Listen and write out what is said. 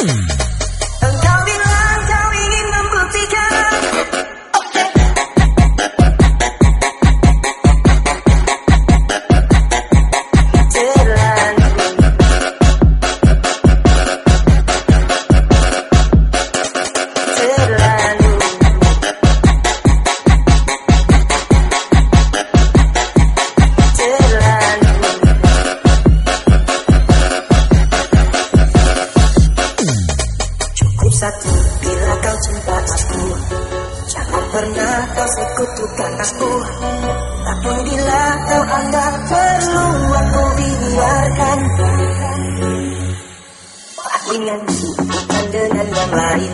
Mm-hmm. Satu. Bila kau cinta aku Jangan pernah kau sekutukan aku Tapi bila kau anggap perlu Aku biarkan. Ingat bukan dengan yang lain